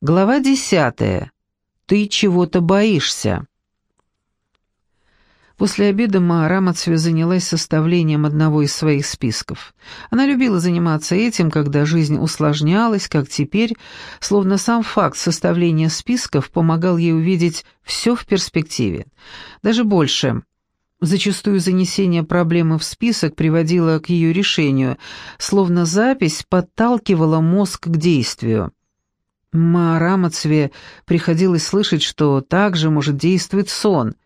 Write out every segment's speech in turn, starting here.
Глава десятая. Ты чего-то боишься. После обеда Ма Рамацве занялась составлением одного из своих списков. Она любила заниматься этим, когда жизнь усложнялась, как теперь, словно сам факт составления списков помогал ей увидеть все в перспективе. Даже больше. Зачастую занесение проблемы в список приводило к ее решению, словно запись подталкивала мозг к действию. Ма Рамацве приходилось слышать, что также может действовать сон —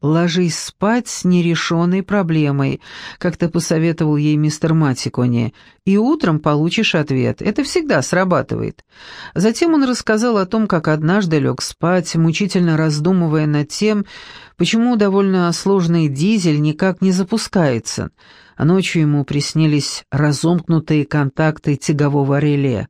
«Ложись спать с нерешенной проблемой», — как-то посоветовал ей мистер Матикони, «и утром получишь ответ. Это всегда срабатывает». Затем он рассказал о том, как однажды лег спать, мучительно раздумывая над тем, почему довольно сложный дизель никак не запускается, а ночью ему приснились разомкнутые контакты тягового реле.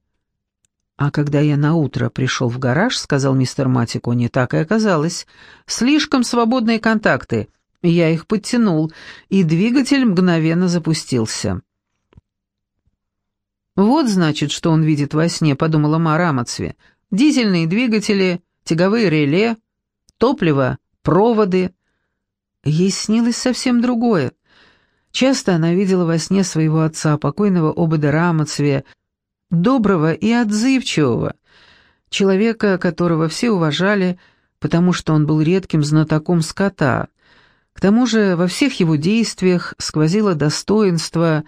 «А когда я наутро пришел в гараж, — сказал мистер Матико, — не так и оказалось. Слишком свободные контакты. Я их подтянул, и двигатель мгновенно запустился». «Вот, значит, что он видит во сне», — подумала Мара. «Дизельные двигатели, тяговые реле, топливо, проводы». Ей снилось совсем другое. Часто она видела во сне своего отца, покойного Обада Рамацве, доброго и отзывчивого, человека, которого все уважали, потому что он был редким знатоком скота. К тому же во всех его действиях сквозило достоинство,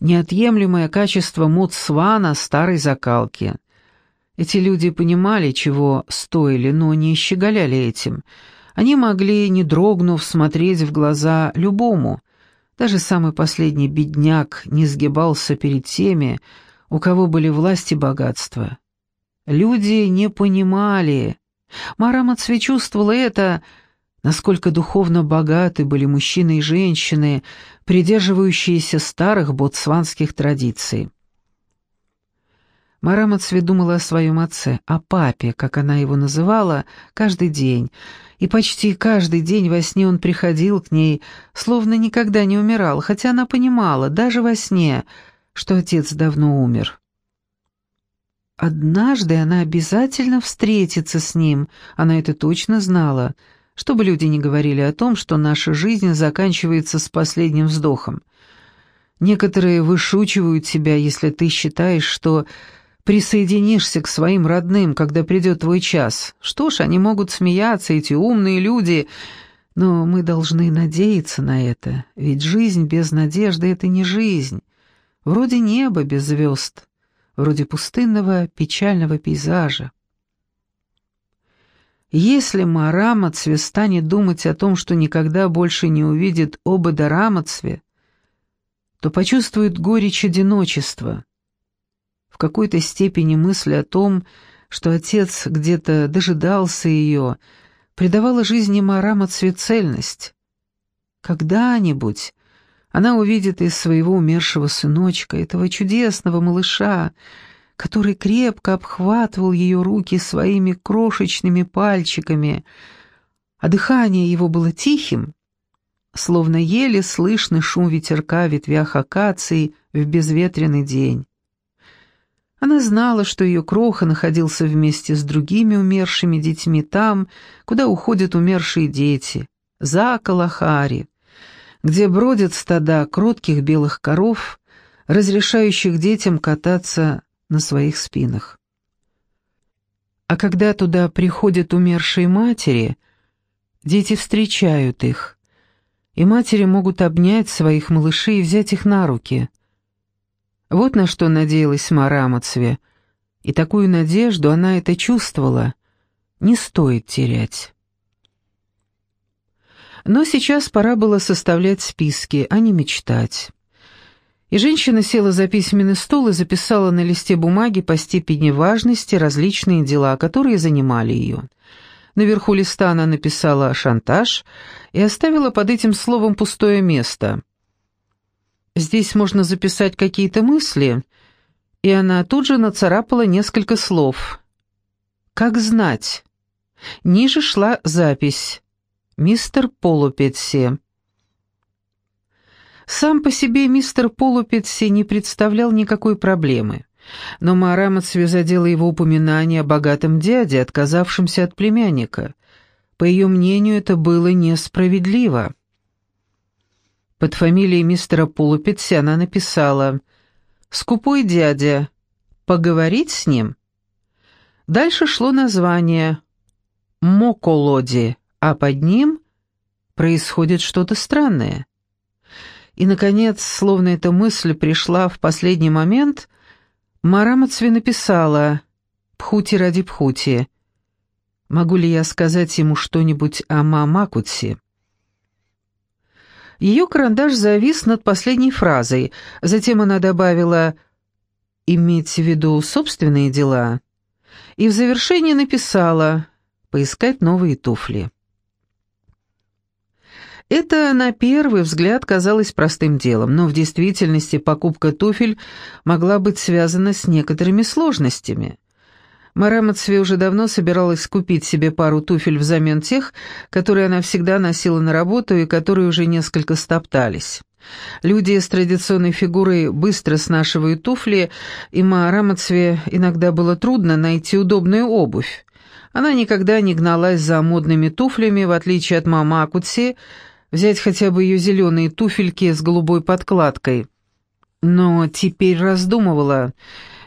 неотъемлемое качество Муцвана старой закалки. Эти люди понимали, чего стоили, но не щеголяли этим. Они могли, не дрогнув, смотреть в глаза любому. Даже самый последний бедняк не сгибался перед теми, у кого были власть и богатство. Люди не понимали. Марамацве чувствовала это, насколько духовно богаты были мужчины и женщины, придерживающиеся старых ботсванских традиций. Марамацве думала о своем отце, о папе, как она его называла, каждый день, и почти каждый день во сне он приходил к ней, словно никогда не умирал, хотя она понимала, даже во сне — что отец давно умер. Однажды она обязательно встретится с ним, она это точно знала, чтобы люди не говорили о том, что наша жизнь заканчивается с последним вздохом. Некоторые вышучивают себя, если ты считаешь, что присоединишься к своим родным, когда придет твой час. Что ж, они могут смеяться, эти умные люди, но мы должны надеяться на это, ведь жизнь без надежды — это не жизнь. Вроде неба без звезд, вроде пустынного печального пейзажа. Если Марамацве станет думать о том, что никогда больше не увидит обода Рамацве, то почувствует горечь одиночества. В какой-то степени мысль о том, что отец где-то дожидался ее, придавала жизни Марамацве цельность. Когда-нибудь она увидит из своего умершего сыночка, этого чудесного малыша, который крепко обхватывал ее руки своими крошечными пальчиками, а дыхание его было тихим, словно еле слышный шум ветерка в ветвях акации в безветренный день. Она знала, что ее кроха находился вместе с другими умершими детьми там, куда уходят умершие дети, за Калахари, где бродят стада кротких белых коров, разрешающих детям кататься на своих спинах. А когда туда приходят умершие матери, дети встречают их, и матери могут обнять своих малышей и взять их на руки. Вот на что надеялась Мара и такую надежду она это чувствовала, не стоит терять. Но сейчас пора было составлять списки, а не мечтать. И женщина села за письменный стол и записала на листе бумаги по степени важности различные дела, которые занимали ее. Наверху листа она написала «шантаж» и оставила под этим словом пустое место. Здесь можно записать какие-то мысли, и она тут же нацарапала несколько слов. «Как знать?» Ниже шла запись Мистер Полупетси. Сам по себе мистер Полупетси не представлял никакой проблемы. Но Маарамацве задела его упоминание о богатом дяде, отказавшемся от племянника. По ее мнению, это было несправедливо. Под фамилией мистера Полупетси она написала «Скупой дядя. Поговорить с ним?» Дальше шло название «Моколоди», а под ним происходит что-то странное. И, наконец, словно эта мысль пришла в последний момент, Марамацви написала «Пхути ради Пхути». Могу ли я сказать ему что-нибудь о Мамакутсе? Ее карандаш завис над последней фразой, затем она добавила «иметь в виду собственные дела» и в завершении написала «поискать новые туфли». Это на первый взгляд казалось простым делом, но в действительности покупка туфель могла быть связана с некоторыми сложностями. Марамацве уже давно собиралась купить себе пару туфель взамен тех, которые она всегда носила на работу и которые уже несколько стоптались. Люди с традиционной фигурой быстро снашивают туфли, и Марамацве иногда было трудно найти удобную обувь. Она никогда не гналась за модными туфлями, в отличие от мамы Акутси, взять хотя бы ее зеленые туфельки с голубой подкладкой. Но теперь раздумывала,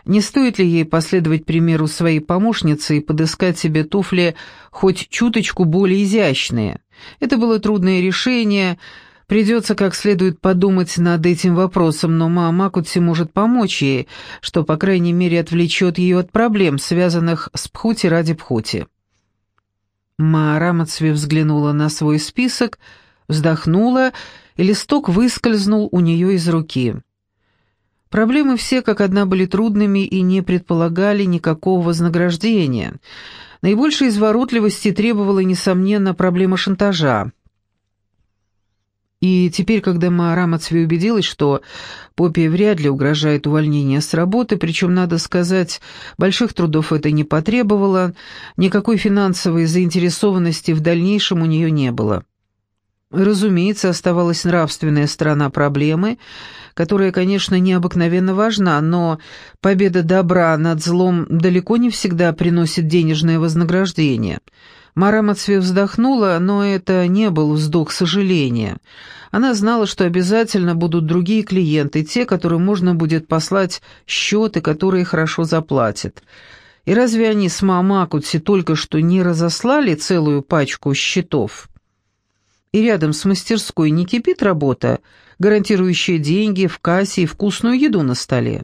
не стоит ли ей последовать примеру своей помощницы и подыскать себе туфли хоть чуточку более изящные. Это было трудное решение, придется как следует подумать над этим вопросом, но мама Макутси может помочь ей, что, по крайней мере, отвлечет ее от проблем, связанных с Пхути ради Пхути. Ма Рамацве взглянула на свой список — вздохнула, и листок выскользнул у нее из руки. Проблемы все как одна были трудными и не предполагали никакого вознаграждения. Наибольшей изворотливости требовала, несомненно, проблема шантажа. И теперь, когда Маара убедилась, что Поппи вряд ли угрожает увольнение с работы, причем, надо сказать, больших трудов это не потребовало, никакой финансовой заинтересованности в дальнейшем у нее не было. Разумеется, оставалась нравственная сторона проблемы, которая, конечно, необыкновенно важна, но победа добра над злом далеко не всегда приносит денежное вознаграждение. Мара Мацве вздохнула, но это не был вздох сожаления. Она знала, что обязательно будут другие клиенты, те, которым можно будет послать счеты, которые хорошо заплатят. И разве они с Мамакутси только что не разослали целую пачку счетов? И рядом с мастерской не кипит работа, гарантирующая деньги в кассе и вкусную еду на столе.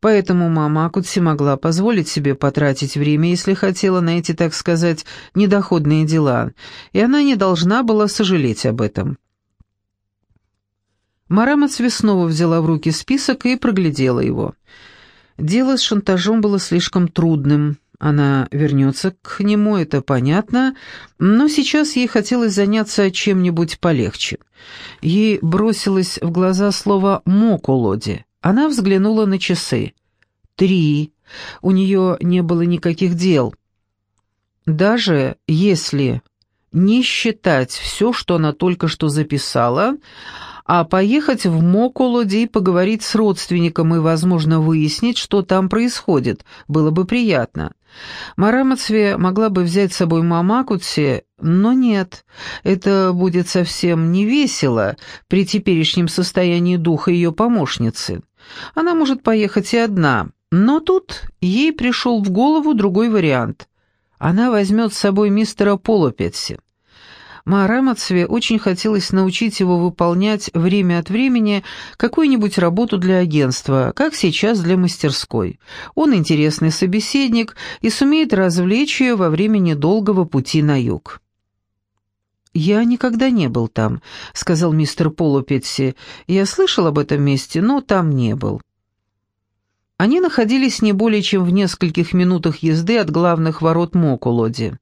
Поэтому мама Акутси могла позволить себе потратить время, если хотела, на эти, так сказать, недоходные дела, и она не должна была сожалеть об этом. Марама снова взяла в руки список и проглядела его. Дело с шантажом было слишком трудным, она вернется к нему, это понятно, но сейчас ей хотелось заняться чем-нибудь полегче. Ей бросилось в глаза слово «мокулоди». Она взглянула на часы. «Три». У нее не было никаких дел. Даже если не считать все, что она только что записала, а поехать в Моколоди и поговорить с родственником и, возможно, выяснить, что там происходит, было бы приятно. Марамацве могла бы взять с собой Мамакутси, но нет, это будет совсем не весело при теперешнем состоянии духа ее помощницы. Она может поехать и одна, но тут ей пришел в голову другой вариант. Она возьмет с собой мистера Полопетси. Маарамацве очень хотелось научить его выполнять время от времени какую-нибудь работу для агентства, как сейчас для мастерской. Он интересный собеседник и сумеет развлечь ее во время недолгого пути на юг. «Я никогда не был там», — сказал мистер Полупетси. «Я слышал об этом месте, но там не был». Они находились не более чем в нескольких минутах езды от главных ворот Мокулоди.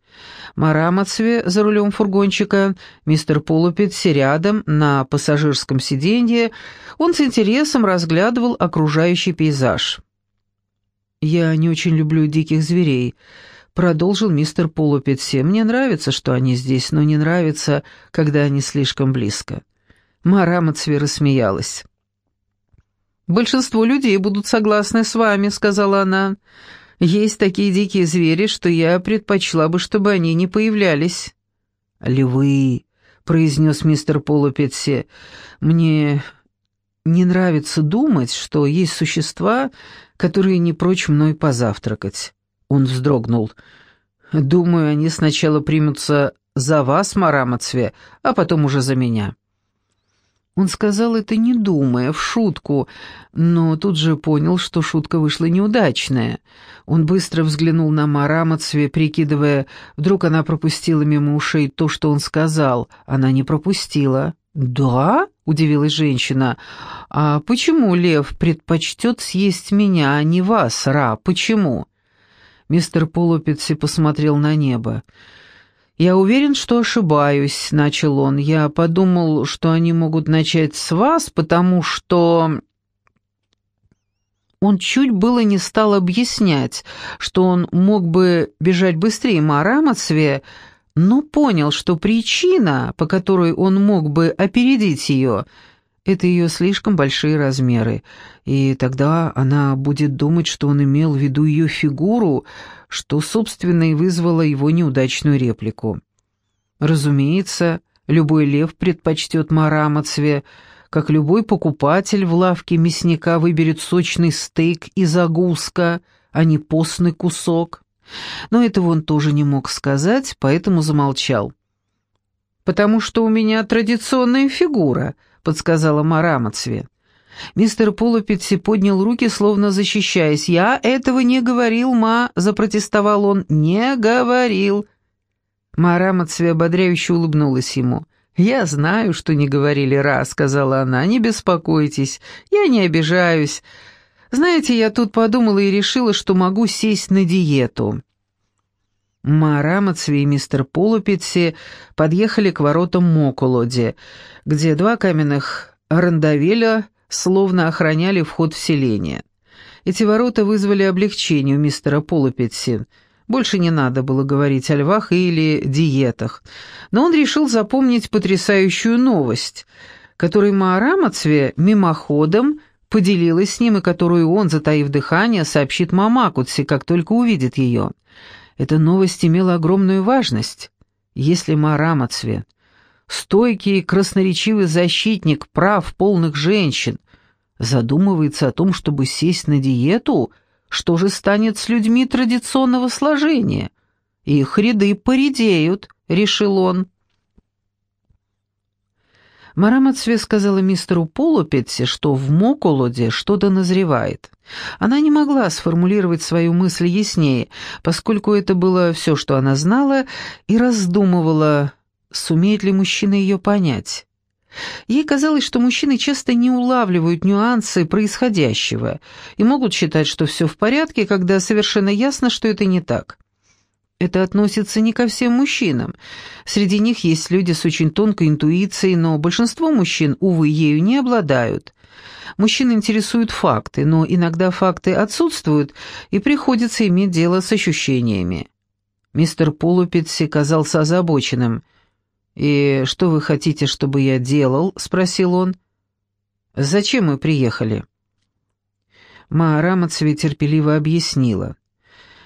Марамацве за рулем фургончика, мистер Полупетси рядом, на пассажирском сиденье, он с интересом разглядывал окружающий пейзаж. «Я не очень люблю диких зверей», — продолжил мистер Полупетси. «Мне нравится, что они здесь, но не нравится, когда они слишком близко». Марамацве рассмеялась. «Большинство людей будут согласны с вами», — сказала она. «Есть такие дикие звери, что я предпочла бы, чтобы они не появлялись». «Львы», — произнес мистер Полупетси, — «мне не нравится думать, что есть существа, которые не прочь мной позавтракать». Он вздрогнул. «Думаю, они сначала примутся за вас, Марамацве, а потом уже за меня». Он сказал это не думая, в шутку, но тут же понял, что шутка вышла неудачная. Он быстро взглянул на Марамацве, прикидывая, вдруг она пропустила мимо ушей то, что он сказал. Она не пропустила. «Да?» — удивилась женщина. «А почему лев предпочтет съесть меня, а не вас, Ра? Почему?» Мистер Полупетси посмотрел на небо. «Я уверен, что ошибаюсь», — начал он. «Я подумал, что они могут начать с вас, потому что...» Он чуть было не стал объяснять, что он мог бы бежать быстрее Марамацве, но понял, что причина, по которой он мог бы опередить ее, — это ее слишком большие размеры, и тогда она будет думать, что он имел в виду ее фигуру, что, собственно, и вызвало его неудачную реплику. Разумеется, любой лев предпочтет марамацве, как любой покупатель в лавке мясника выберет сочный стейк и загузка, а не постный кусок. Но этого он тоже не мог сказать, поэтому замолчал. «Потому что у меня традиционная фигура», — подсказала Марамацве. Мистер Полупетси поднял руки, словно защищаясь. «Я этого не говорил, ма!» — запротестовал он. «Не говорил!» Мара Мацве ободряюще улыбнулась ему. «Я знаю, что не говорили раз», — сказала она. «Не беспокойтесь, я не обижаюсь. Знаете, я тут подумала и решила, что могу сесть на диету». Мара Мацве и мистер Полупетси подъехали к воротам Мокулоди, где два каменных рандавеля словно охраняли вход в селение. Эти ворота вызвали облегчение у мистера Полупетси. Больше не надо было говорить о львах или диетах. Но он решил запомнить потрясающую новость, которой Маарамацве мимоходом поделилась с ним и которую он, затаив дыхание, сообщит Мамакутси, как только увидит ее. Эта новость имела огромную важность. Если Маарамацве стойкий красноречивый защитник прав полных женщин, задумывается о том, чтобы сесть на диету, что же станет с людьми традиционного сложения? Их ряды поредеют, решил он. Марамацве сказала мистеру Полупетси, что в Моколоде что-то назревает. Она не могла сформулировать свою мысль яснее, поскольку это было все, что она знала, и раздумывала, сумеет ли мужчина ее понять. Ей казалось, что мужчины часто не улавливают нюансы происходящего и могут считать, что все в порядке, когда совершенно ясно, что это не так. Это относится не ко всем мужчинам. Среди них есть люди с очень тонкой интуицией, но большинство мужчин, увы, ею не обладают. Мужчин интересуют факты, но иногда факты отсутствуют, и приходится иметь дело с ощущениями. Мистер Полупетси казался озабоченным. «И что вы хотите, чтобы я делал?» — спросил он. «Зачем мы приехали?» Маарамацве терпеливо объяснила.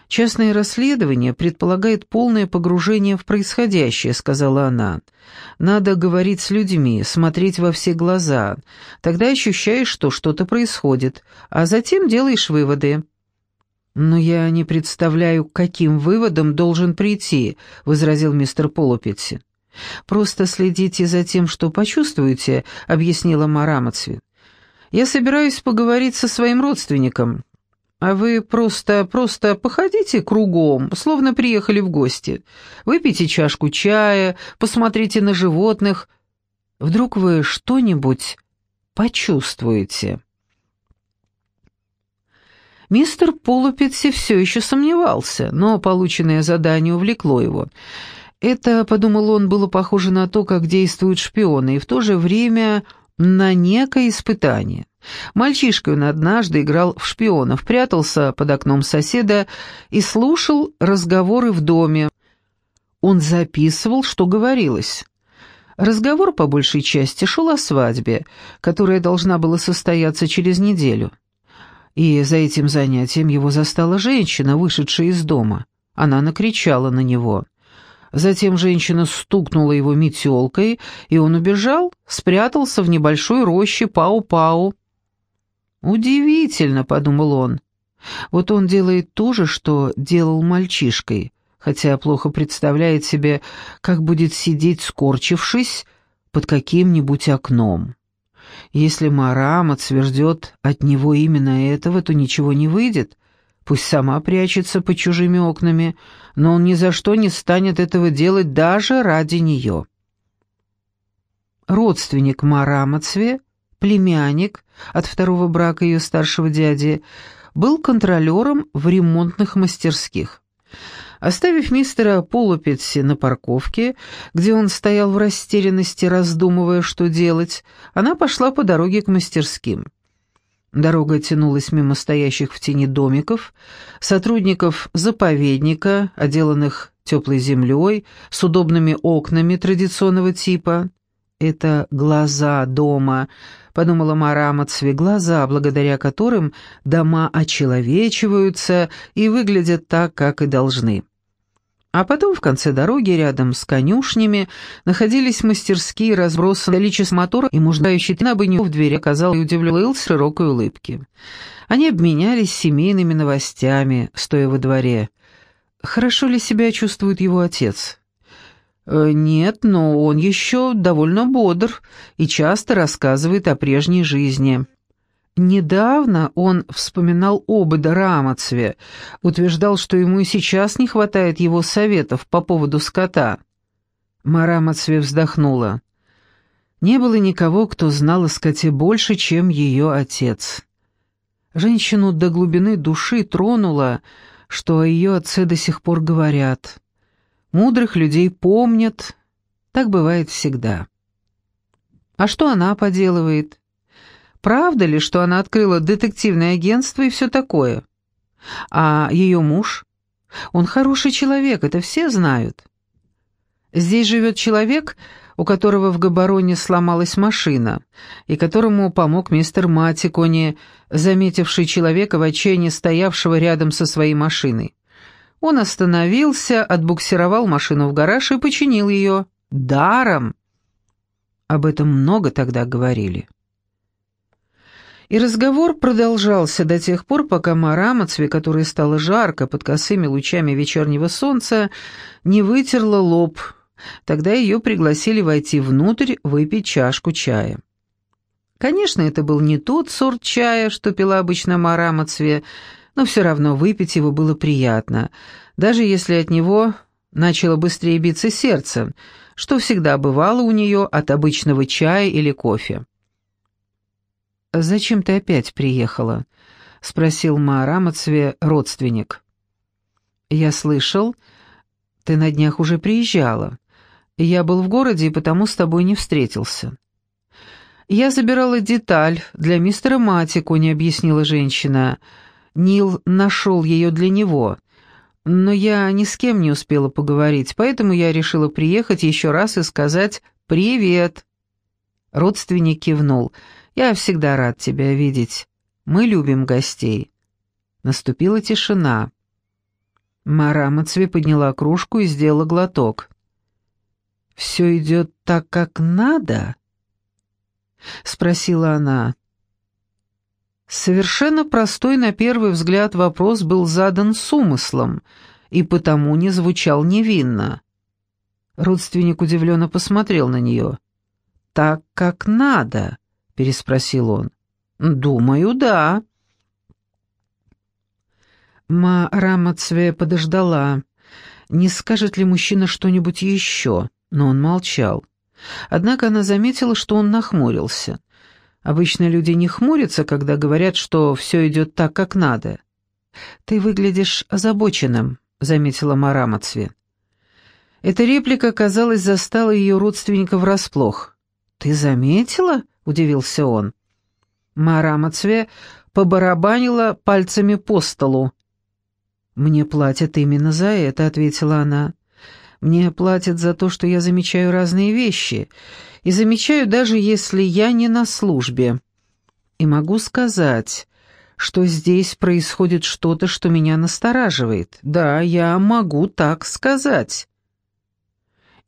«Частное расследование предполагает полное погружение в происходящее», — сказала она. «Надо говорить с людьми, смотреть во все глаза. Тогда ощущаешь, что что-то происходит, а затем делаешь выводы». «Но я не представляю, к каким выводам должен прийти», — возразил мистер Полупетси. «Просто следите за тем, что почувствуете», — объяснила Марамацвин. «Я собираюсь поговорить со своим родственником, а вы просто, просто походите кругом, словно приехали в гости. Выпейте чашку чая, посмотрите на животных. Вдруг вы что-нибудь почувствуете». Мистер Полупетси все еще сомневался, но полученное задание увлекло его — это, подумал он, было похоже на то, как действуют шпионы, и в то же время на некое испытание. Мальчишкой он однажды играл в шпионов, прятался под окном соседа и слушал разговоры в доме. Он записывал, что говорилось. Разговор по большей части шел о свадьбе, которая должна была состояться через неделю. И за этим занятием его застала женщина, вышедшая из дома. Она накричала на него. Затем женщина стукнула его метелкой, и он убежал, спрятался в небольшой роще Пау-Пау. «Удивительно», — подумал он. «Вот он делает то же, что делал мальчишкой, хотя плохо представляет себе, как будет сидеть, скорчившись, под каким-нибудь окном. Если Марам отсвердет от него именно этого, то ничего не выйдет, Пусть сама прячется под чужими окнами, но он ни за что не станет этого делать даже ради нее. Родственник Марамацве, племянник от второго брака ее старшего дяди, был контролером в ремонтных мастерских. Оставив мистера Полупетси на парковке, где он стоял в растерянности, раздумывая, что делать, она пошла по дороге к мастерским. Дорога тянулась мимо стоящих в тени домиков, сотрудников заповедника, отделанных теплой землей, с удобными окнами традиционного типа. «Это глаза дома», — подумала Мара Амацви, глаза, благодаря которым дома очеловечиваются и выглядят так, как и должны. А потом в конце дороги, рядом с конюшнями, находились мастерские, разбросанные количество моторов, и муждающий на бы в двери оказал и удивлен Лыл широкой улыбки. Они обменялись семейными новостями, стоя во дворе. Хорошо ли себя чувствует его отец? Э, «Нет, но он еще довольно бодр и часто рассказывает о прежней жизни». Недавно он вспоминал обыда Рамацве, утверждал, что ему и сейчас не хватает его советов по поводу скота. Марамацве вздохнула. Не было никого, кто знал о скоте больше, чем ее отец. Женщину до глубины души тронуло, что о ее отце до сих пор говорят. Мудрых людей помнят, так бывает всегда. А что она поделывает? Правда ли, что она открыла детективное агентство и все такое? А ее муж? Он хороший человек, это все знают. Здесь живет человек, у которого в Габароне сломалась машина, и которому помог мистер Матикони, заметивший человека в отчаянии стоявшего рядом со своей машиной. Он остановился, отбуксировал машину в гараж и починил ее. Даром! Об этом много тогда говорили. И разговор продолжался до тех пор, пока Марамацве, которой стало жарко под косыми лучами вечернего солнца, не вытерла лоб. Тогда ее пригласили войти внутрь, выпить чашку чая. Конечно, это был не тот сорт чая, что пила обычно Марамацве, но все равно выпить его было приятно, даже если от него начало быстрее биться сердце, что всегда бывало у нее от обычного чая или кофе. «Зачем ты опять приехала?» — спросил Маарамацве родственник. «Я слышал, ты на днях уже приезжала. Я был в городе и потому с тобой не встретился». «Я забирала деталь для мистера Матику», — не объяснила женщина. «Нил нашел ее для него. Но я ни с кем не успела поговорить, поэтому я решила приехать еще раз и сказать «Привет». Родственник кивнул. Я всегда рад тебя видеть. Мы любим гостей». Наступила тишина. Мара Мацве подняла кружку и сделала глоток. «Все идет так, как надо?» — спросила она. Совершенно простой на первый взгляд вопрос был задан с умыслом и потому не звучал невинно. Родственник удивленно посмотрел на нее. «Так, как надо», — переспросил он. «Думаю, да». Ма Рамацве подождала, не скажет ли мужчина что-нибудь еще, но он молчал. Однако она заметила, что он нахмурился. Обычно люди не хмурятся, когда говорят, что все идет так, как надо. «Ты выглядишь озабоченным», — заметила Марамацве. Эта реплика, казалось, застала ее родственника врасплох. «Ты заметила?» — удивился он. Мара Мацве побарабанила пальцами по столу. «Мне платят именно за это», — ответила она. Мне платят за то, что я замечаю разные вещи, и замечаю даже если я не на службе. И могу сказать, что здесь происходит что-то, что меня настораживает. Да, я могу так сказать».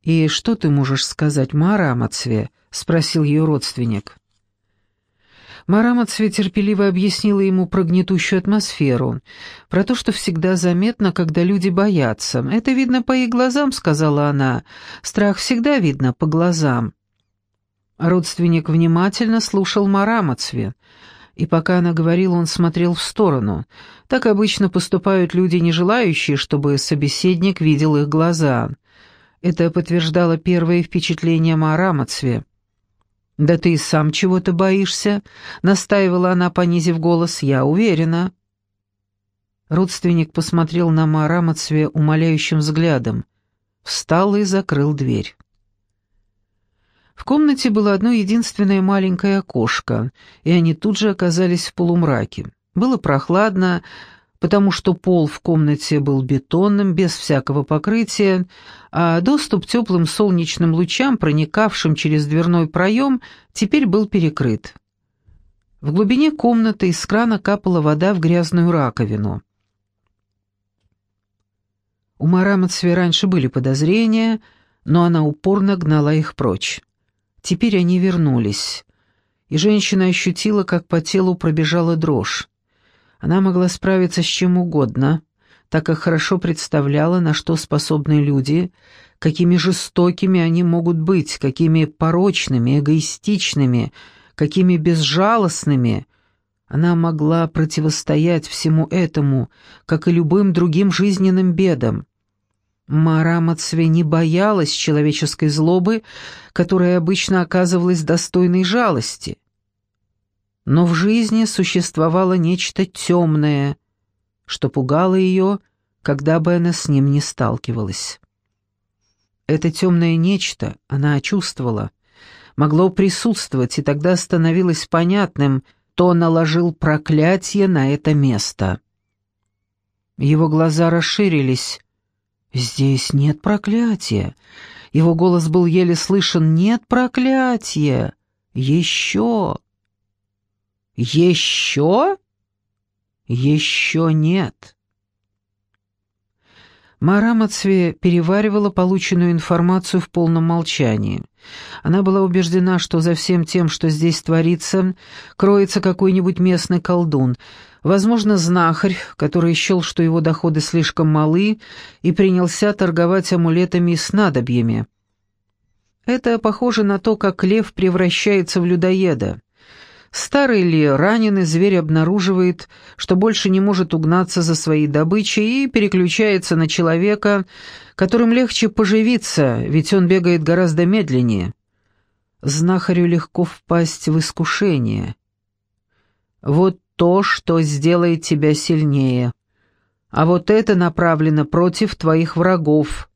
«И что ты можешь сказать Марамацве?» — спросил ее родственник. Марамацве терпеливо объяснила ему про гнетущую атмосферу, про то, что всегда заметно, когда люди боятся. «Это видно по их глазам», — сказала она. «Страх всегда видно по глазам». Родственник внимательно слушал Марамацве, и пока она говорила, он смотрел в сторону. Так обычно поступают люди, не желающие, чтобы собеседник видел их глаза. Это подтверждало первое впечатление Марамацве. «Да ты и сам чего-то боишься», — настаивала она, понизив голос, — «я уверена». Родственник посмотрел на Марамацве умоляющим взглядом, встал и закрыл дверь. В комнате было одно единственное маленькое окошко, и они тут же оказались в полумраке. Было прохладно, потому что пол в комнате был бетонным, без всякого покрытия, а доступ теплым солнечным лучам, проникавшим через дверной проем, теперь был перекрыт. В глубине комнаты из крана капала вода в грязную раковину. У Марамацве раньше были подозрения, но она упорно гнала их прочь. Теперь они вернулись, и женщина ощутила, как по телу пробежала дрожь. Она могла справиться с чем угодно, так как хорошо представляла, на что способны люди, какими жестокими они могут быть, какими порочными, эгоистичными, какими безжалостными. Она могла противостоять всему этому, как и любым другим жизненным бедам. Мара Мацве не боялась человеческой злобы, которая обычно оказывалась достойной жалости. Но в жизни существовало нечто темное, что пугало ее, когда бы она с ним не сталкивалась. Это темное нечто, она чувствовала, могло присутствовать, и тогда становилось понятным, кто наложил проклятие на это место. Его глаза расширились. «Здесь нет проклятия». Его голос был еле слышен. «Нет проклятия! Еще!» «Еще?» «Еще нет». Мара Мацве переваривала полученную информацию в полном молчании. Она была убеждена, что за всем тем, что здесь творится, кроется какой-нибудь местный колдун, возможно, знахарь, который счел, что его доходы слишком малы, и принялся торговать амулетами и снадобьями. Это похоже на то, как лев превращается в людоеда. Старый ли раненый зверь обнаруживает, что больше не может угнаться за своей добычей и переключается на человека, которым легче поживиться, ведь он бегает гораздо медленнее. Знахарю легко впасть в искушение. Вот то, что сделает тебя сильнее. А вот это направлено против твоих врагов,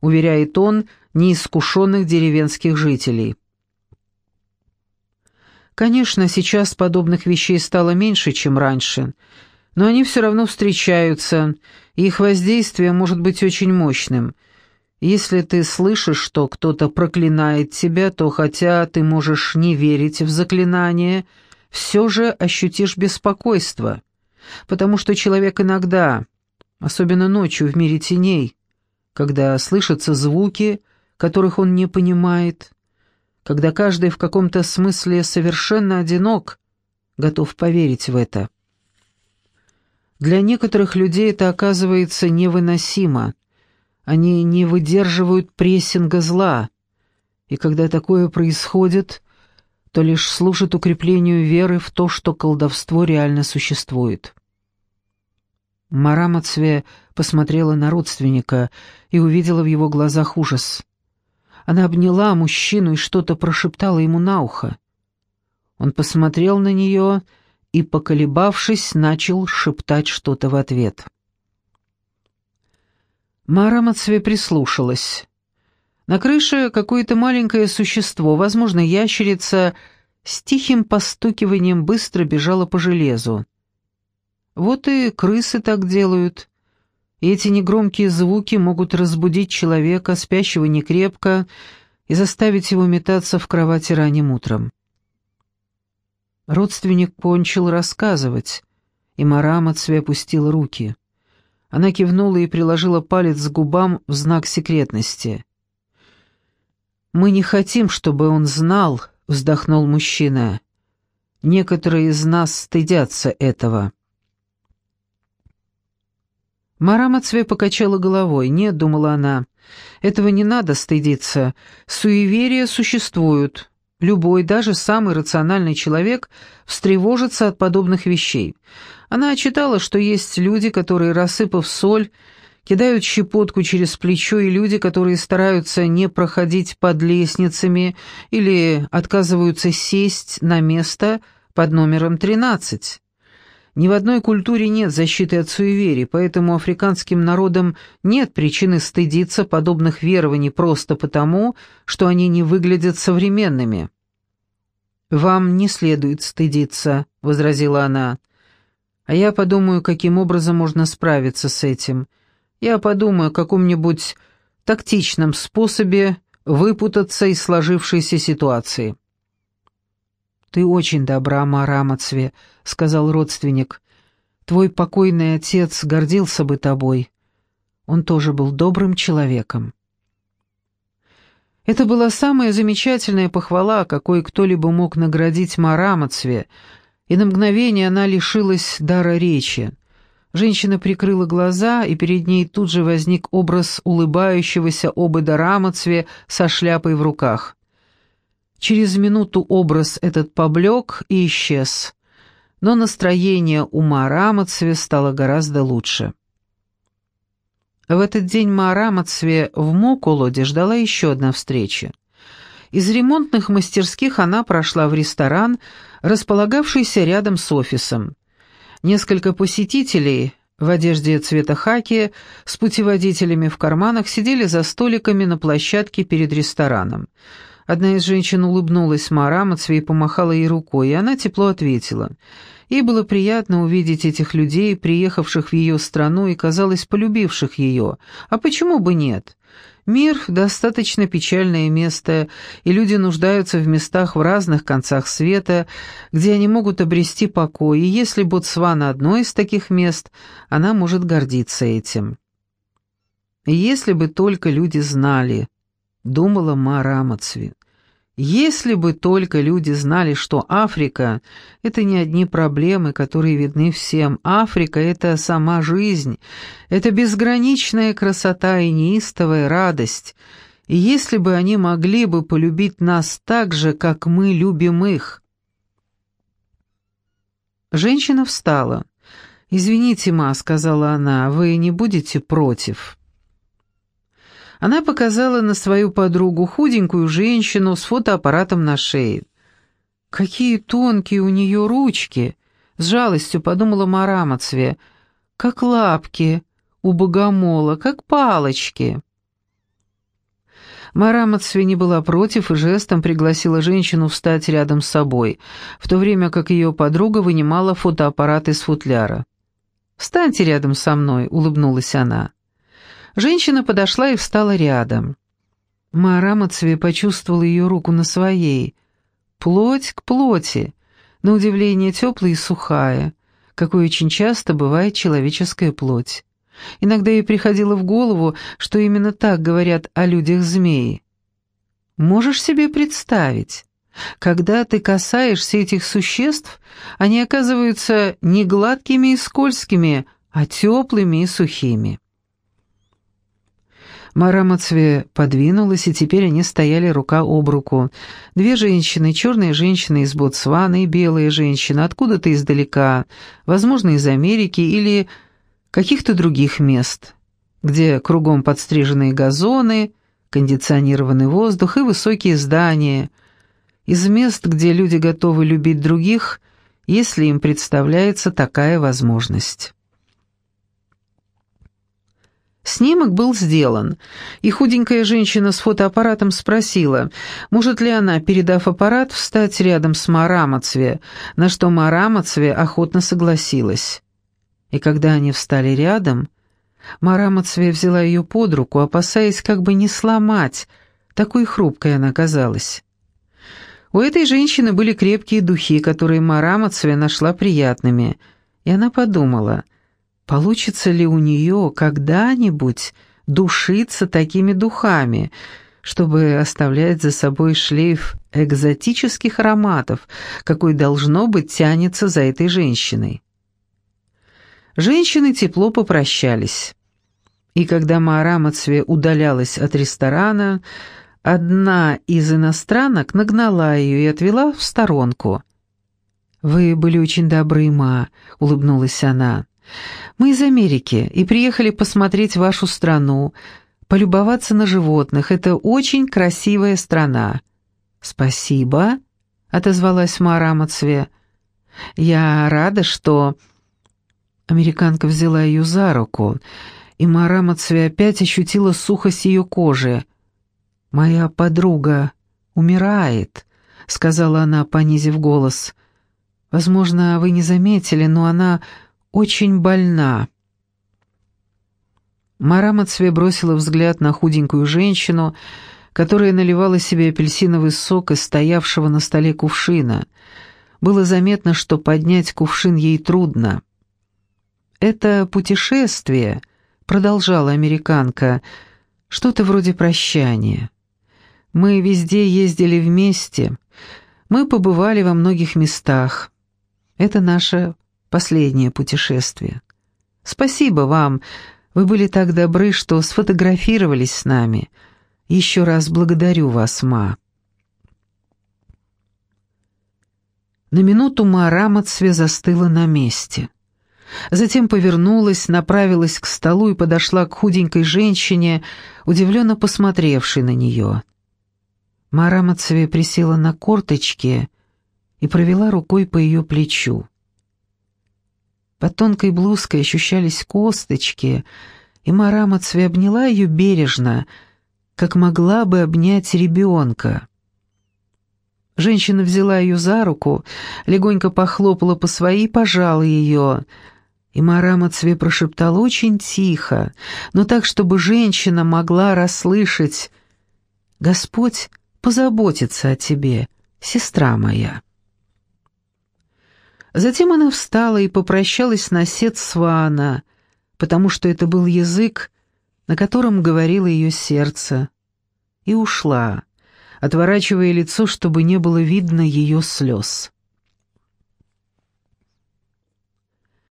уверяет он неискушенных деревенских жителей. Конечно, сейчас подобных вещей стало меньше, чем раньше, но они все равно встречаются, и их воздействие может быть очень мощным. Если ты слышишь, что кто-то проклинает тебя, то хотя ты можешь не верить в заклинание, все же ощутишь беспокойство, потому что человек иногда, особенно ночью в мире теней, когда слышатся звуки, которых он не понимает, когда каждый в каком-то смысле совершенно одинок, готов поверить в это. Для некоторых людей это оказывается невыносимо. Они не выдерживают прессинга зла. И когда такое происходит, то лишь служит укреплению веры в то, что колдовство реально существует. Марамацве посмотрела на родственника и увидела в его глазах ужас. Она обняла мужчину и что-то прошептала ему на ухо. Он посмотрел на нее и, поколебавшись, начал шептать что-то в ответ. Мара Мацве прислушалась. На крыше какое-то маленькое существо, возможно, ящерица, с тихим постукиванием быстро бежала по железу. Вот и крысы так делают. И эти негромкие звуки могут разбудить человека, спящего некрепко, и заставить его метаться в кровати ранним утром. Родственник кончил рассказывать, и Марамацве опустил руки. Она кивнула и приложила палец к губам в знак секретности. «Мы не хотим, чтобы он знал», — вздохнул мужчина. «Некоторые из нас стыдятся этого». Марамацве покачала головой. «Нет», — думала она, — «этого не надо стыдиться. Суеверия существуют. Любой, даже самый рациональный человек встревожится от подобных вещей. Она читала, что есть люди, которые, рассыпав соль, кидают щепотку через плечо, и люди, которые стараются не проходить под лестницами или отказываются сесть на место под номером 13. Ни в одной культуре нет защиты от суеверий, поэтому африканским народам нет причины стыдиться подобных верований просто потому, что они не выглядят современными. «Вам не следует стыдиться», — возразила она. «А я подумаю, каким образом можно справиться с этим. Я подумаю о каком-нибудь тактичном способе выпутаться из сложившейся ситуации». «Ты очень добра, Марамацве», — сказал родственник. «Твой покойный отец гордился бы тобой. Он тоже был добрым человеком». Это была самая замечательная похвала, какой кто-либо мог наградить Марамацве, и на мгновение она лишилась дара речи. Женщина прикрыла глаза, и перед ней тут же возник образ улыбающегося Обыда Рамацве со шляпой в руках. Через минуту образ этот поблек и исчез, но настроение у Марамацве стало гораздо лучше. В этот день Марамацве в Мокулоде ждала еще одна встреча. Из ремонтных мастерских она прошла в ресторан, располагавшийся рядом с офисом. Несколько посетителей в одежде цвета хаки с путеводителями в карманах сидели за столиками на площадке перед рестораном. Одна из женщин улыбнулась Марамацве и помахала ей рукой, и она тепло ответила. Ей было приятно увидеть этих людей, приехавших в ее страну и, казалось, полюбивших ее. А почему бы нет? Мир — достаточно печальное место, и люди нуждаются в местах в разных концах света, где они могут обрести покой, и если Ботсвана одно из таких мест, она может гордиться этим. Если бы только люди знали, думала Мара Амацви. Если бы только люди знали, что Африка — это не одни проблемы, которые видны всем. Африка — это сама жизнь, это безграничная красота и неистовая радость. И если бы они могли бы полюбить нас так же, как мы любим их. Женщина встала. «Извините, ма», — сказала она, — «вы не будете против?» Она показала на свою подругу худенькую женщину с фотоаппаратом на шее. «Какие тонкие у нее ручки!» — с жалостью подумала Марамацве. «Как лапки у богомола, как палочки!» Марамацве не была против и жестом пригласила женщину встать рядом с собой, в то время как ее подруга вынимала фотоаппарат из футляра. «Встаньте рядом со мной», — улыбнулась она. Женщина подошла и встала рядом. Марамацве почувствовал ее руку на своей. Плоть к плоти, на удивление теплая и сухая, какой очень часто бывает человеческая плоть. Иногда ей приходило в голову, что именно так говорят о людях-змеи. Можешь себе представить? Когда ты касаешься этих существ, они оказываются не гладкими и скользкими, а теплыми и сухими. Марамацве подвинулась, и теперь они стояли рука об руку. Две женщины, черная женщина из Ботсвана и белая женщина, откуда-то издалека, возможно, из Америки или каких-то других мест, где кругом подстриженные газоны, кондиционированный воздух и высокие здания, из мест, где люди готовы любить других, если им представляется такая возможность. Снимок был сделан, и худенькая женщина с фотоаппаратом спросила, может ли она, передав аппарат, встать рядом с Марамацве, на что Марамацве охотно согласилась. И когда они встали рядом, Мара Мацве взяла ее под руку, опасаясь как бы не сломать, такой хрупкой она казалась. У этой женщины были крепкие духи, которые Мара Мацве нашла приятными, и она подумала, получится ли у нее когда-нибудь душиться такими духами, чтобы оставлять за собой шлейф экзотических ароматов, какой должно быть тянется за этой женщиной. Женщины тепло попрощались. И когда Маара Мацве удалялась от ресторана, одна из иностранок нагнала ее и отвела в сторонку. «Вы были очень добры, Ма», — улыбнулась она. «Мы из Америки и приехали посмотреть вашу страну, полюбоваться на животных. Это очень красивая страна». «Спасибо», — отозвалась Мара Мацве. «Я рада, что...» Американка взяла ее за руку, и Мара Мацве опять ощутила сухость ее кожи. «Моя подруга умирает», — сказала она, понизив голос. «Возможно, вы не заметили, но она очень больна». Мара Мацве бросила взгляд на худенькую женщину, которая наливала себе апельсиновый сок из стоявшего на столе кувшина. Было заметно, что поднять кувшин ей трудно. «Это путешествие», — продолжала американка, — «что-то вроде прощания. Мы везде ездили вместе, мы побывали во многих местах. Это наше последнее путешествие. Спасибо вам, вы были так добры, что сфотографировались с нами. Еще раз благодарю вас, Ма». На минуту Ма Рамацве застыла на месте. Затем повернулась, направилась к столу и подошла к худенькой женщине, удивленно посмотревшей на нее. Мацеве присела на корточки и провела рукой по ее плечу. Под тонкой блузкой ощущались косточки, и Мара Мацве обняла ее бережно, как могла бы обнять ребенка. Женщина взяла ее за руку, легонько похлопала по своей и пожала ее — и Марама Цве прошептал очень тихо, но так, чтобы женщина могла расслышать. «Господь позаботится о тебе, сестра моя». Затем она встала и попрощалась на сет Свана, потому что это был язык, на котором говорило ее сердце, и ушла, отворачивая лицо, чтобы не было видно ее слез.